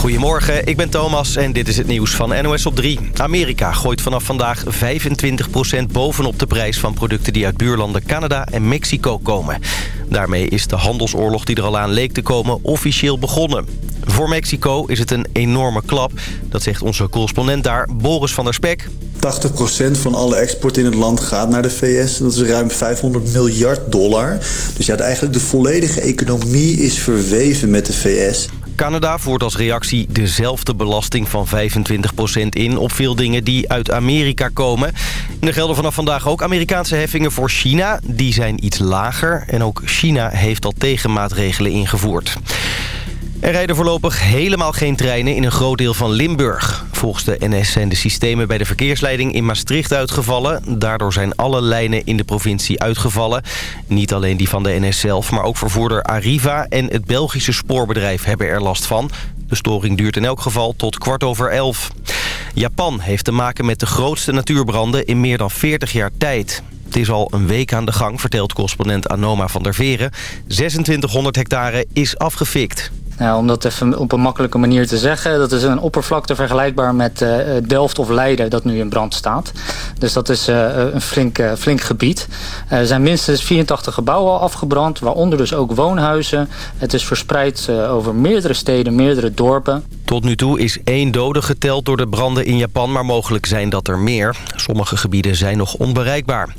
Goedemorgen, ik ben Thomas en dit is het nieuws van NOS op 3. Amerika gooit vanaf vandaag 25% bovenop de prijs van producten die uit buurlanden Canada en Mexico komen. Daarmee is de handelsoorlog die er al aan leek te komen officieel begonnen. Voor Mexico is het een enorme klap, dat zegt onze correspondent daar, Boris van der Spek. 80% van alle export in het land gaat naar de VS. Dat is ruim 500 miljard dollar. Dus ja, eigenlijk de volledige economie is verweven met de VS. Canada voert als reactie dezelfde belasting van 25% in... op veel dingen die uit Amerika komen. En er gelden vanaf vandaag ook Amerikaanse heffingen voor China. Die zijn iets lager en ook China heeft al tegenmaatregelen ingevoerd. Er rijden voorlopig helemaal geen treinen in een groot deel van Limburg. Volgens de NS zijn de systemen bij de verkeersleiding in Maastricht uitgevallen. Daardoor zijn alle lijnen in de provincie uitgevallen. Niet alleen die van de NS zelf, maar ook vervoerder Arriva en het Belgische spoorbedrijf hebben er last van. De storing duurt in elk geval tot kwart over elf. Japan heeft te maken met de grootste natuurbranden in meer dan 40 jaar tijd. Het is al een week aan de gang, vertelt correspondent Anoma van der Veren. 2600 hectare is afgefikt. Nou, om dat even op een makkelijke manier te zeggen... dat is een oppervlakte vergelijkbaar met uh, Delft of Leiden... dat nu in brand staat. Dus dat is uh, een flink, flink gebied. Er zijn minstens 84 gebouwen afgebrand... waaronder dus ook woonhuizen. Het is verspreid over meerdere steden, meerdere dorpen. Tot nu toe is één dode geteld door de branden in Japan... maar mogelijk zijn dat er meer. Sommige gebieden zijn nog onbereikbaar.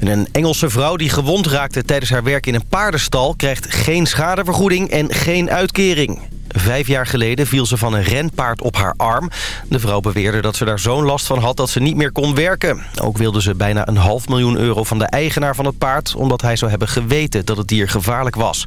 En een Engelse vrouw die gewond raakte tijdens haar werk in een paardenstal... krijgt geen schadevergoeding en geen uitkering. Vijf jaar geleden viel ze van een renpaard op haar arm. De vrouw beweerde dat ze daar zo'n last van had dat ze niet meer kon werken. Ook wilde ze bijna een half miljoen euro van de eigenaar van het paard... omdat hij zou hebben geweten dat het dier gevaarlijk was.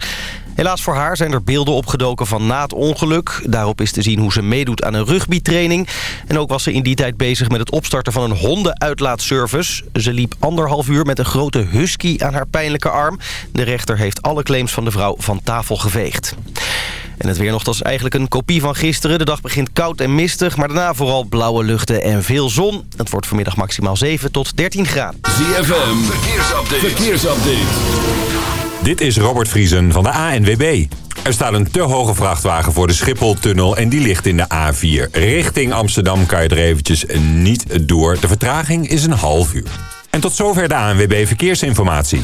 Helaas voor haar zijn er beelden opgedoken van na het ongeluk. Daarop is te zien hoe ze meedoet aan een rugbytraining. En ook was ze in die tijd bezig met het opstarten van een hondenuitlaatservice. Ze liep anderhalf uur met een grote husky aan haar pijnlijke arm. De rechter heeft alle claims van de vrouw van tafel geveegd. En het weer nog, dat is eigenlijk een kopie van gisteren. De dag begint koud en mistig, maar daarna vooral blauwe luchten en veel zon. Het wordt vanmiddag maximaal 7 tot 13 graden. ZFM, verkeersupdate. verkeersupdate. Dit is Robert Vriesen van de ANWB. Er staat een te hoge vrachtwagen voor de Schipholtunnel en die ligt in de A4. Richting Amsterdam kan je er eventjes niet door. De vertraging is een half uur. En tot zover de ANWB Verkeersinformatie.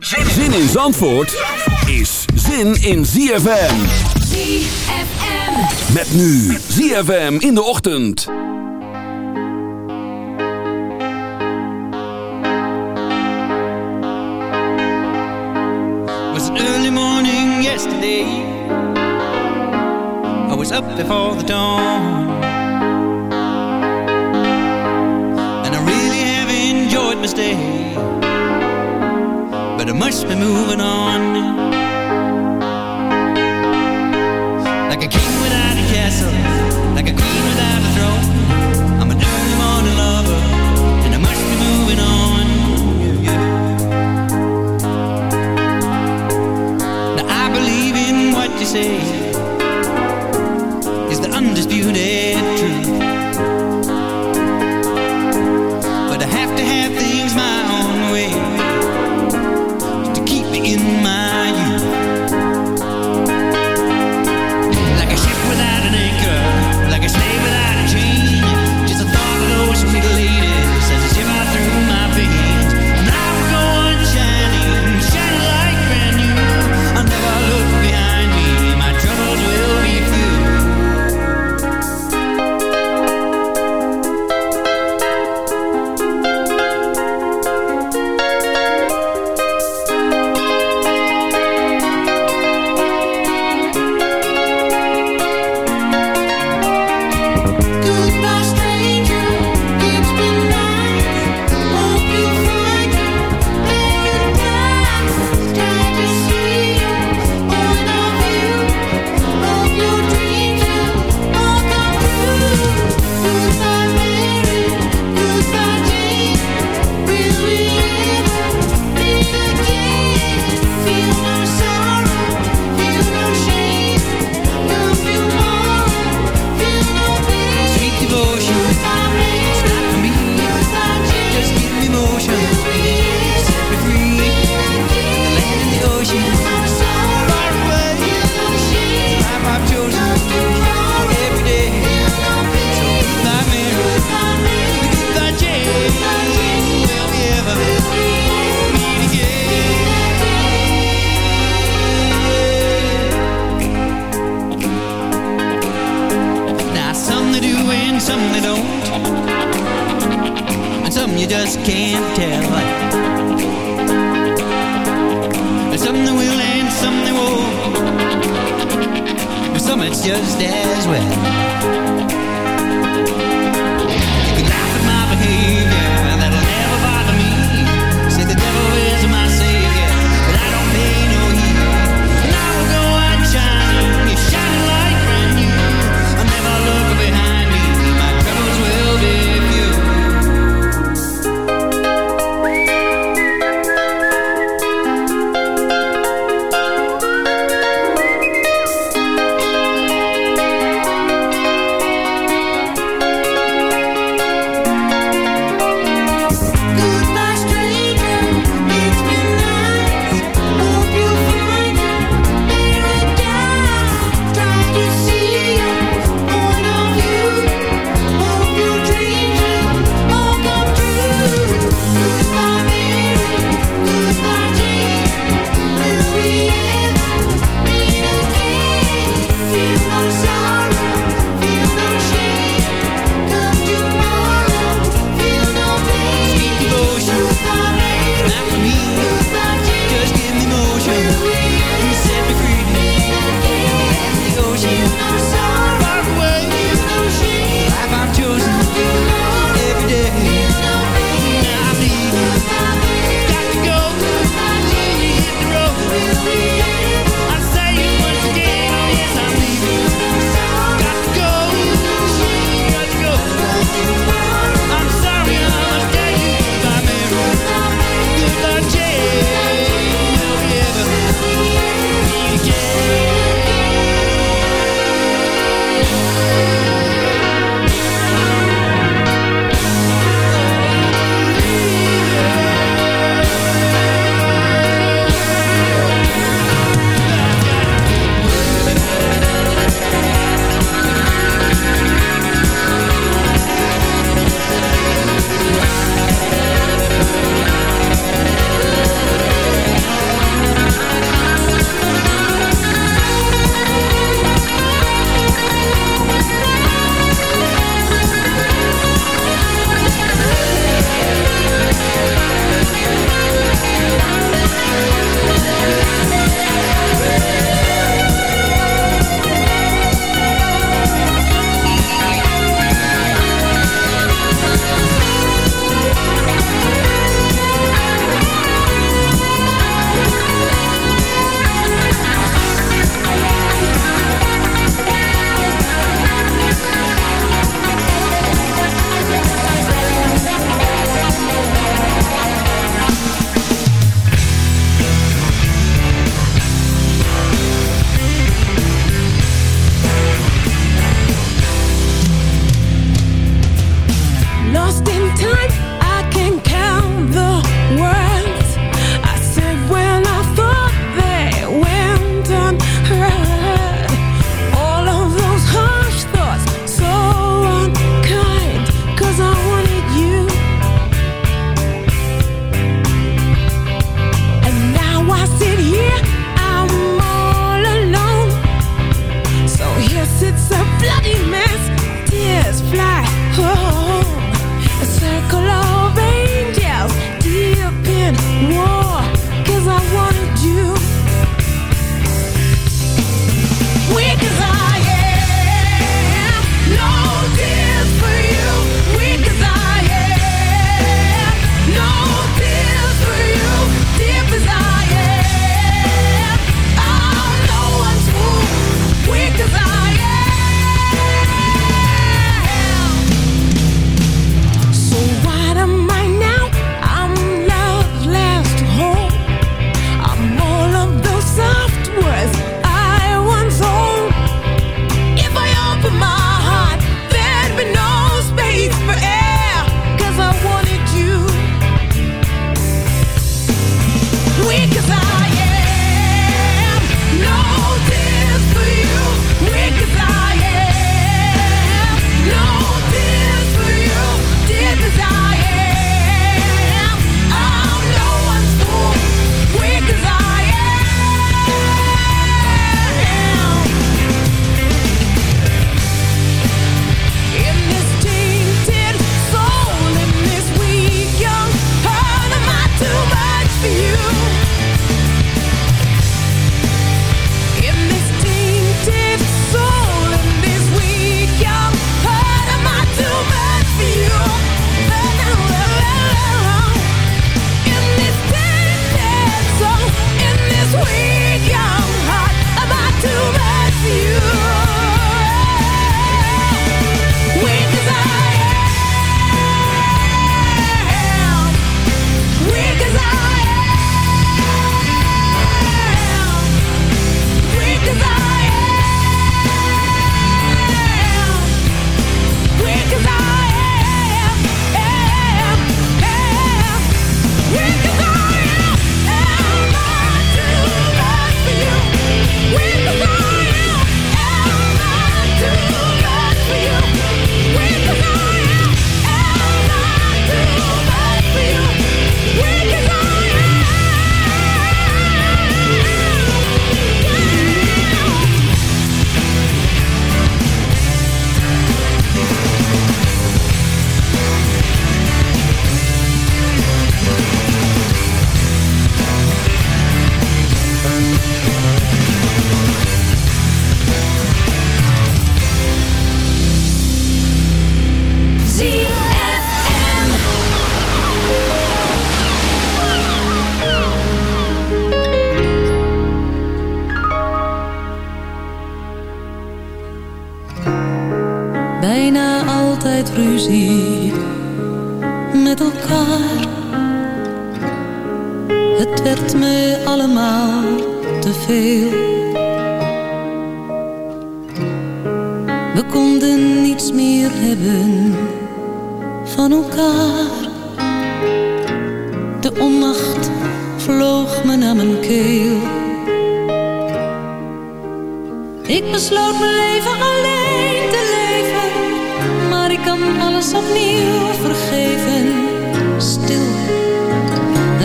Zin in Zandvoort is zin in ZFM. ZFM. Met nu ZFM in de ochtend. was an early morning yesterday. I was up before the dawn. And I really have enjoyed my stay. I must be moving on.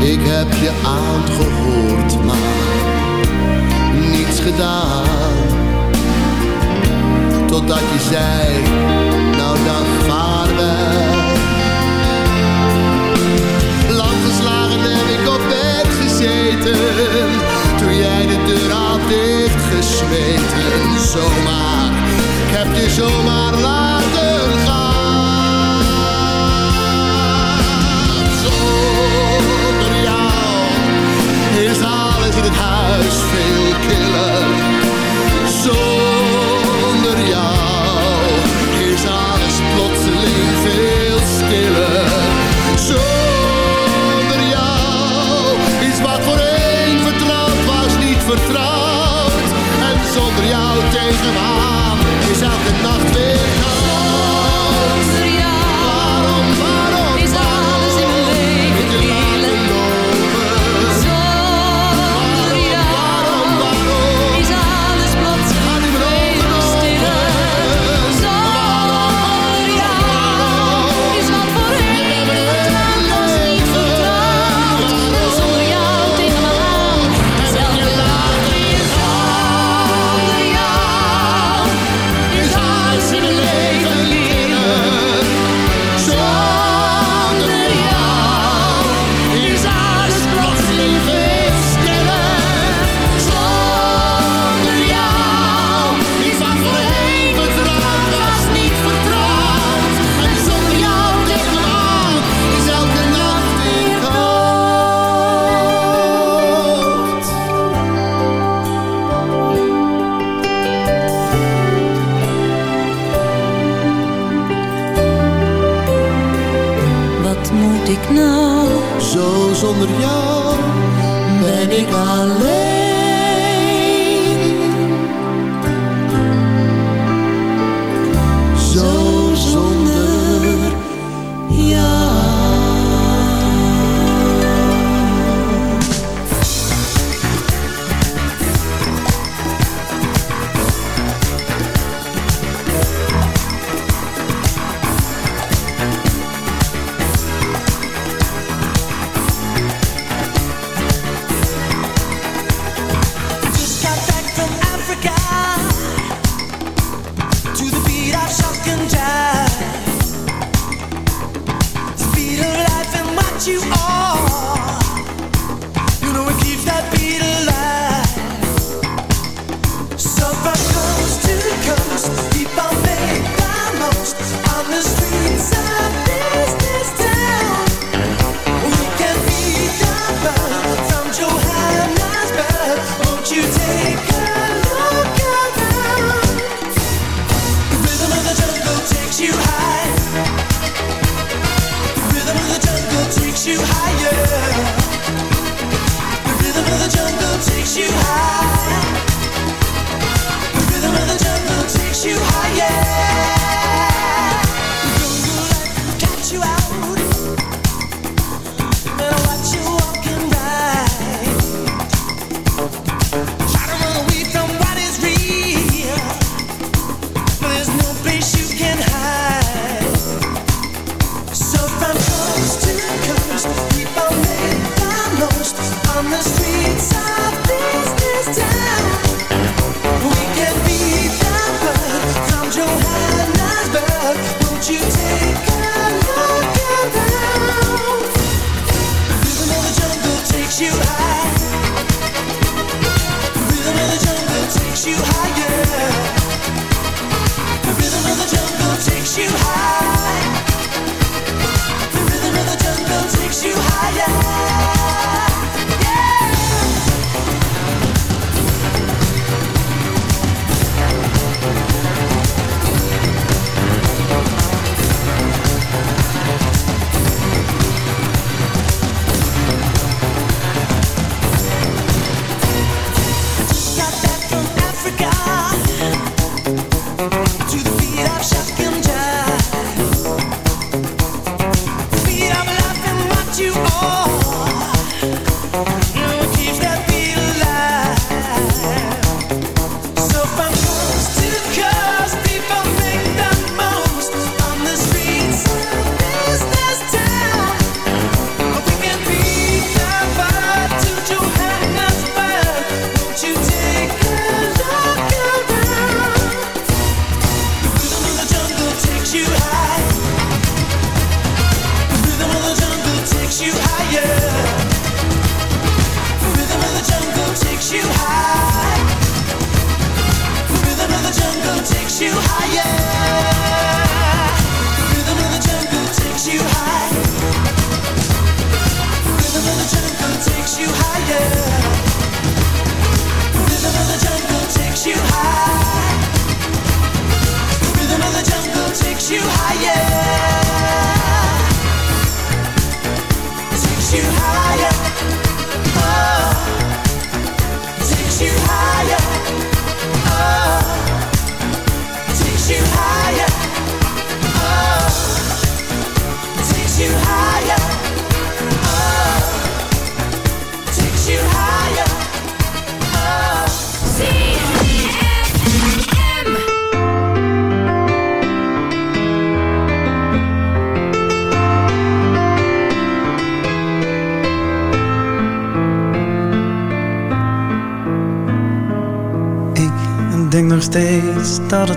Ik heb je aangehoord, maar niets gedaan. Totdat je zei, nou dan vaarwel. Lang geslagen heb ik op bed gezeten, toen jij de deur had dichtgesmeten. Zomaar, ik heb je zomaar laten huis veel killer. Zonder jou is alles plotseling veel stiller. Zonder jou is wat voor een vertrouwd was niet vertrouwd. En zonder jou tegenaan is elke nacht weer.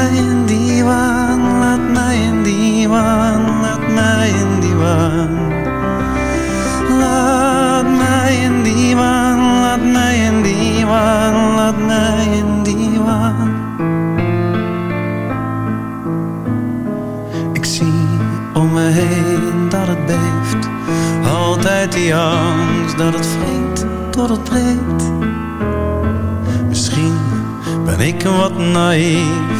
mij in die waan, laat mij in die waan, laat mij in die waan. Laat mij in die waan, laat mij in die waan, laat mij in die waan. Ik zie om me heen dat het beeft, altijd die angst dat het vreemd tot het breekt. Misschien ben ik wat naïef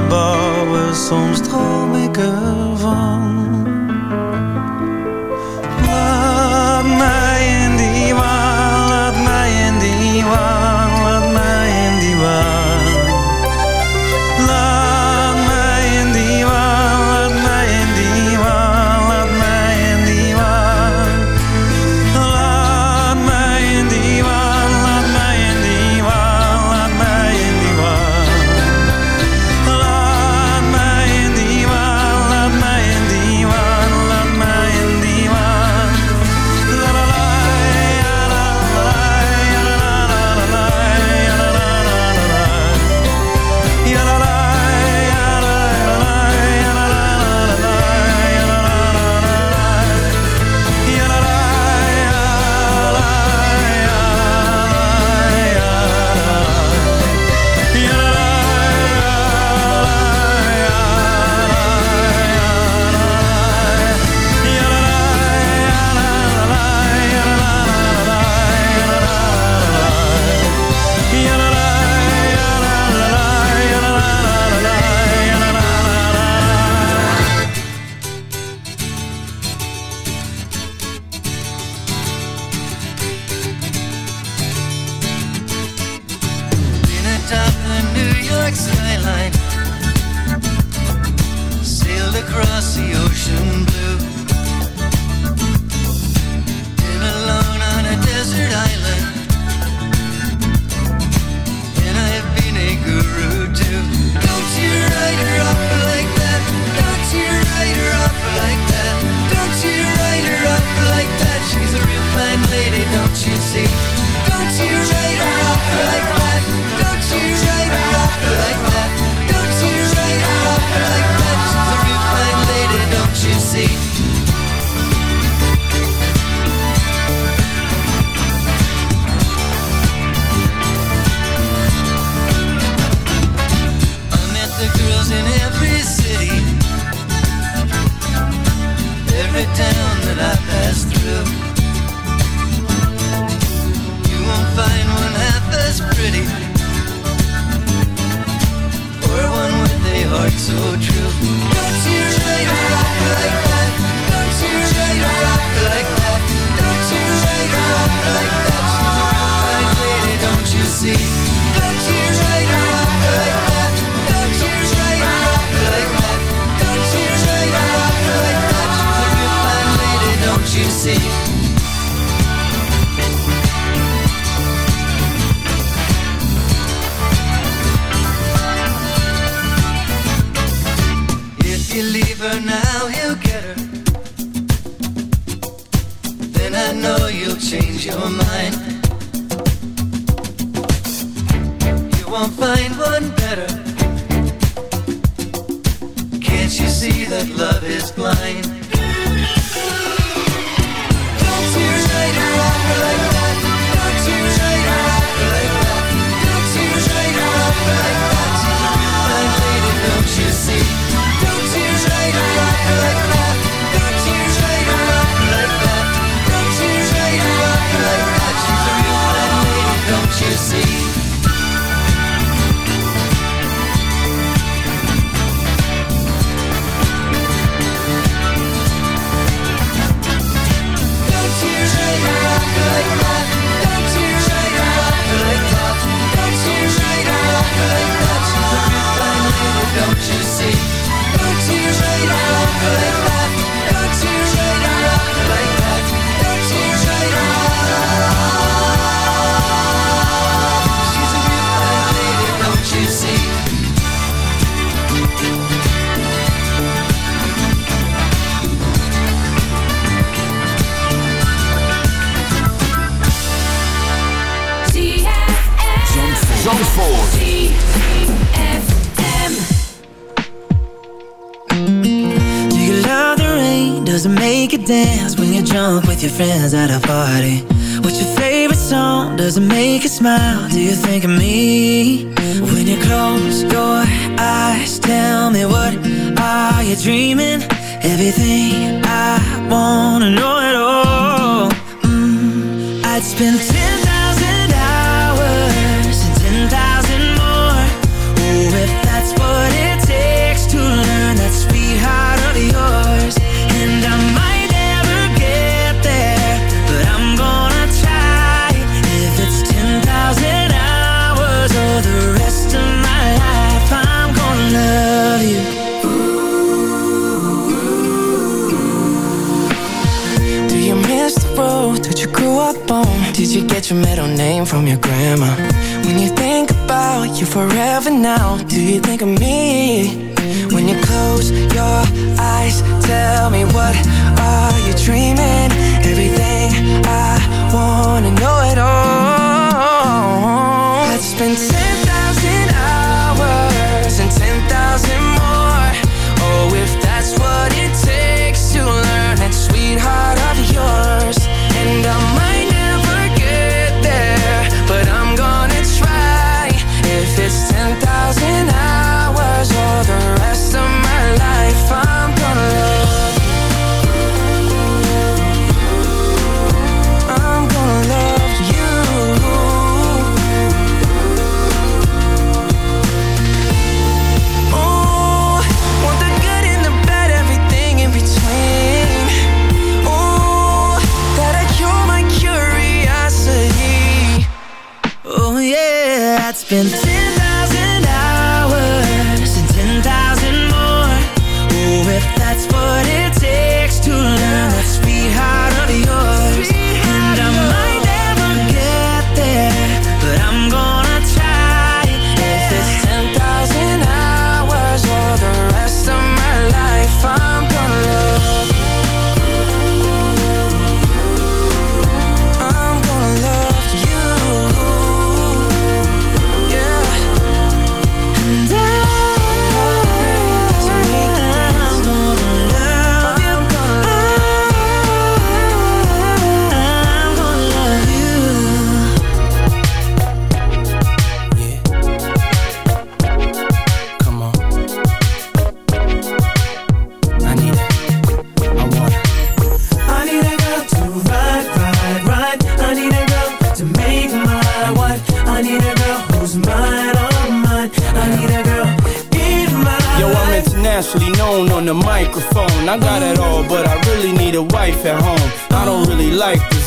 the bar. friends at a party What's your favorite song? Does it make you smile? Do you think of me?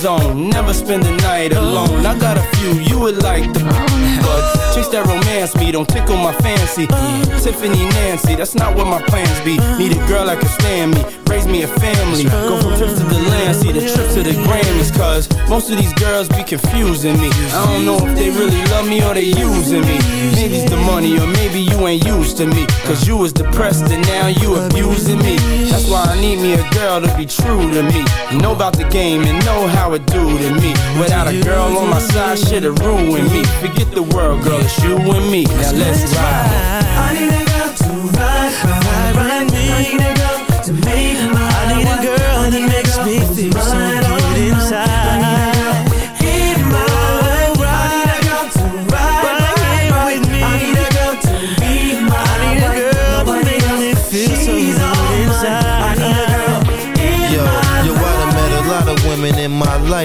Zone. Never spend the night alone. I got a few you would like the but chase that romance me don't tickle my fancy. Tiffany Nancy, that's not what my plans be. Need a girl that can stand me, raise me a family. Go from trips to the land, see the trip to the Grammys. Cause most of these girls be confusing me. I don't know if they really love me or they using me. Maybe it's the money or maybe you ain't used to me. Cause you was depressed and now you abusing me. That's why I need me a girl to be true to me. Know about the game and know how it do to me. Without a girl on my side, shit'll ruin me. Forget the world, girl, it's you and me. Now let's ride. I need a girl to ride, ride, ride me. I need a girl to make my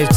bitch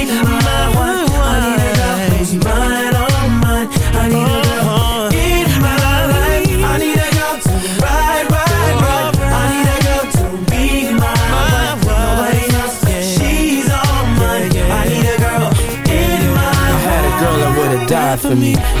for me.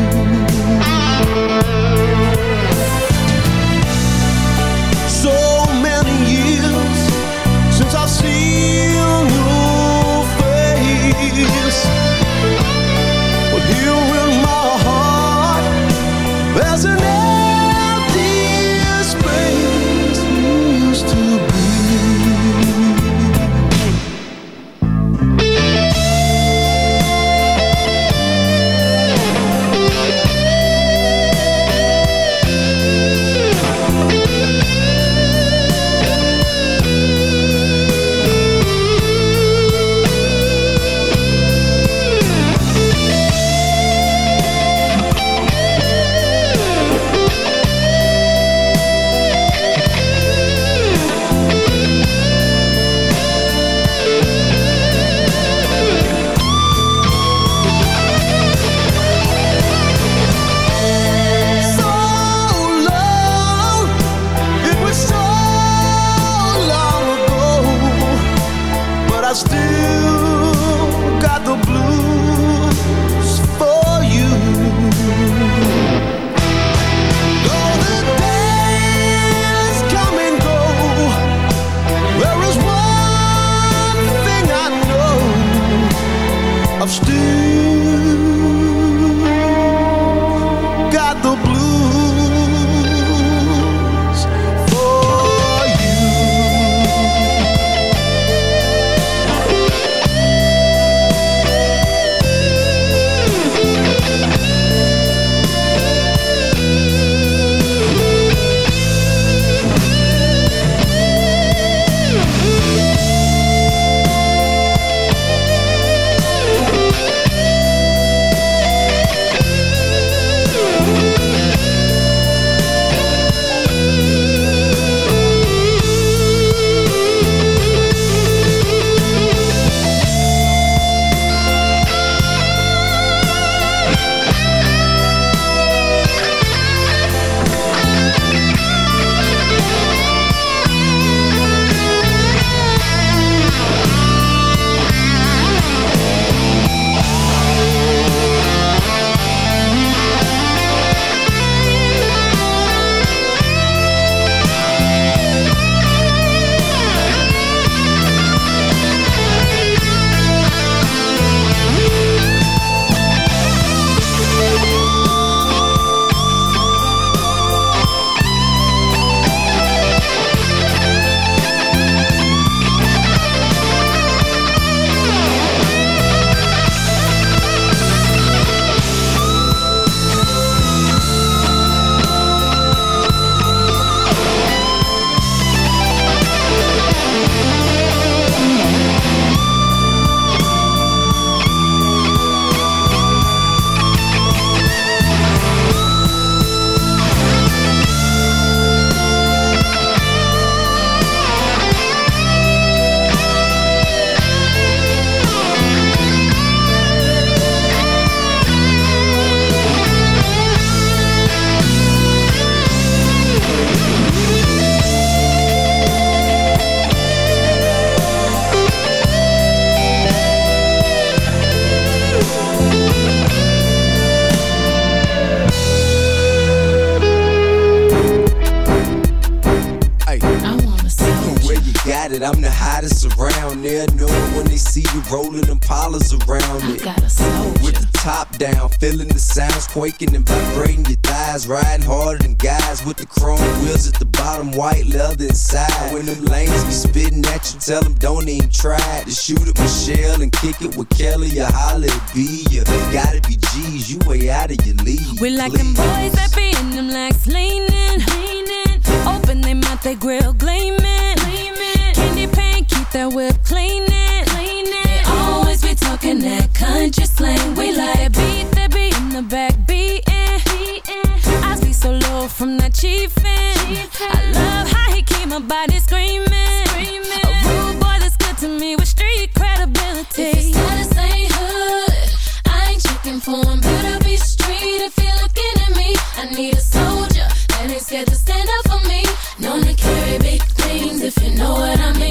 Wheels at the bottom, white leather inside. When them lanes be spitting at you, tell them don't even try to shoot at Michelle and kick it with Kelly or holla at B. You gotta be G's, you way out of your league. We like them boys that be in them legs leaning, leaning. Open they mouth, they grill gleaming, gleaming. Candy paint, keep that whip cleaning, cleaning. They always be talking that country slang. We like beat that be in the back. I from that chiefin'. I love how he keep my body screaming, screaming. A rude boy that's good to me with street credibility. If his status ain't hood, I ain't checking for him. Better be street if you're looking at me. I need a soldier that ain't scared to stand up for me. Known to carry big things if you know what I mean.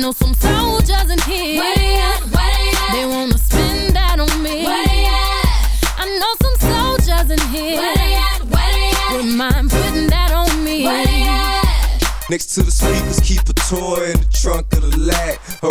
know some soldiers in here. Where they at? Where they at? They wanna spend that on me. Where they at? I know some soldiers in here. Where they at? Where they at? Wouldn't mind putting that on me. Where they at? Next to the speakers, keep a toy in the trunk of the lag. A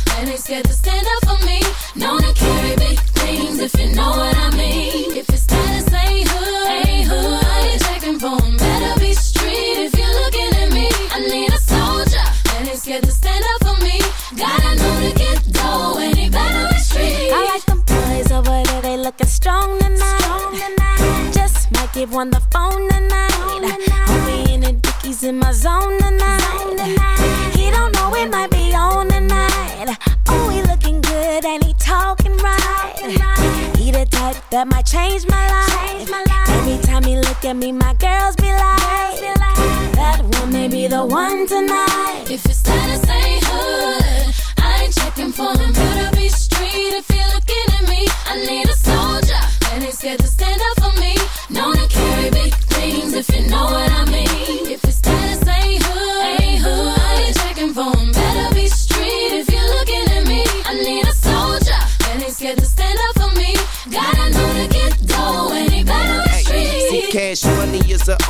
that ain't scared to stand up for me. Known to carry big things if you know what I mean. If his status ain't hood, ain't hood, I ain't checking for him. Better be street if you're looking at me. I need a soldier that ain't scared to stand up for me. Gotta know to get dough and he better be street. I like them boys over there, they looking strong tonight. Just might give one the phone tonight. Homie in the dickies in my zone tonight. He don't know it might that might change my life. Every time he look at me, my girls be like, that one may be the one tonight. If his status ain't hood, I ain't checking for him. Better be street if you're looking at me. I need a soldier that ain't scared to stand up for me. Known to carry big things if you know what I mean.